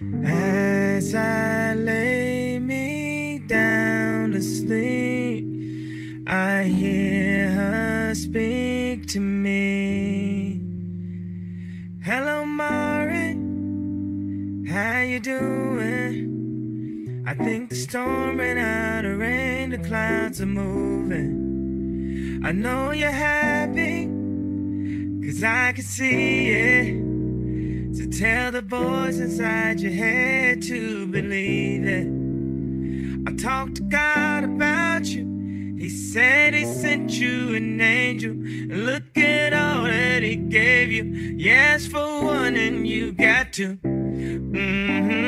As I lay me down to sleep, I hear her speak to me. Hello, Mari, how you doing? I think the storm ran out of rain, the clouds are moving. I know you're happy, cause I can see it. Tell the voice inside your head to believe it. I talked to God about you. He said he sent you an angel. Look at all that he gave you. Yes, for one, and you got to. Mm-hmm.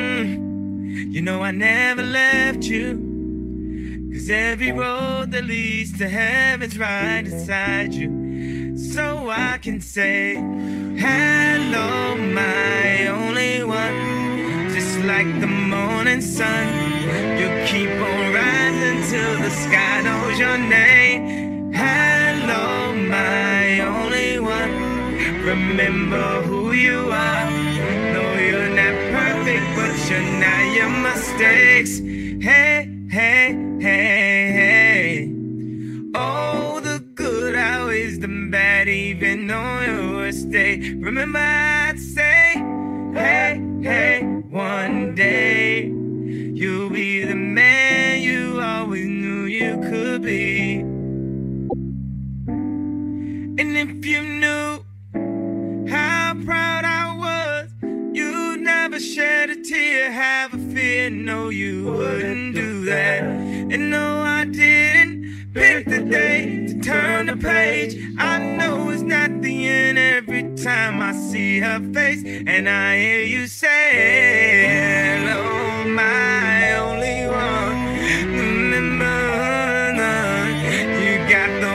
You know I never left you. Cause every road that leads to heaven's right inside you. I can say, Hello, my only one. Just like the morning sun, you keep on rising till the sky knows your name. Hello, my only one. Remember who you are. No, you're not perfect, but you're not your mistakes. Hey, hey, hey. Bad, even on your worst day. Remember, I'd say, hey, hey, one day you'll be the man you always knew you could be. And if you knew how proud I was, you'd never shed a tear, have a fear, no, you wouldn't do that. And no, I didn't pick the day to turn the page. I know it's not the end every time I see her face, and I hear you say, Hello, oh, my only one. Remember, you got the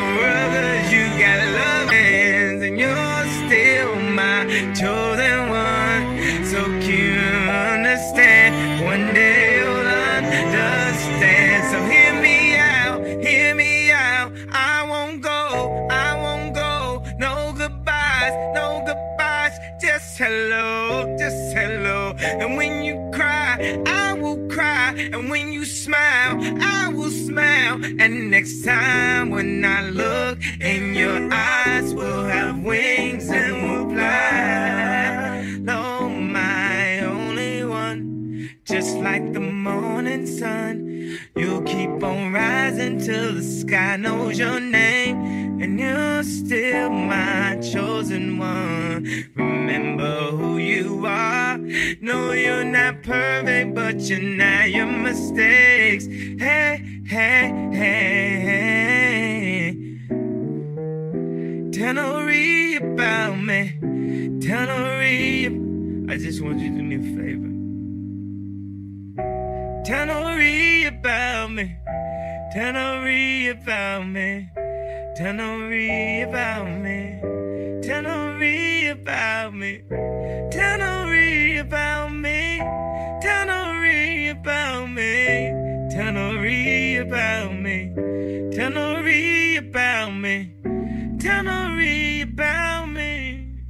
you got love hands, and you're still my chosen one. So can no goodbyes. Just hello, just hello. And when you cry, I will cry. And when you smile, I will smile. And next time when I look in your eyes, we'll have wings and we'll fly. My only one. Just like the morning sun, you'll keep on till the sky knows your name. And you're still my chosen one. Remember who you are. No, you're not perfect, but you're not your mistakes. Hey, hey, hey, hey. Tell Nori about me. Tell Nori. I just want you to do me a favor. Tell Nori about me. Tell Nori about me. Tell Nori about me. Tell Nori about me. Tell Nori about me. Tell Nori about me. Tell Nori about me. Tell Nori about me. Tell Nori about me.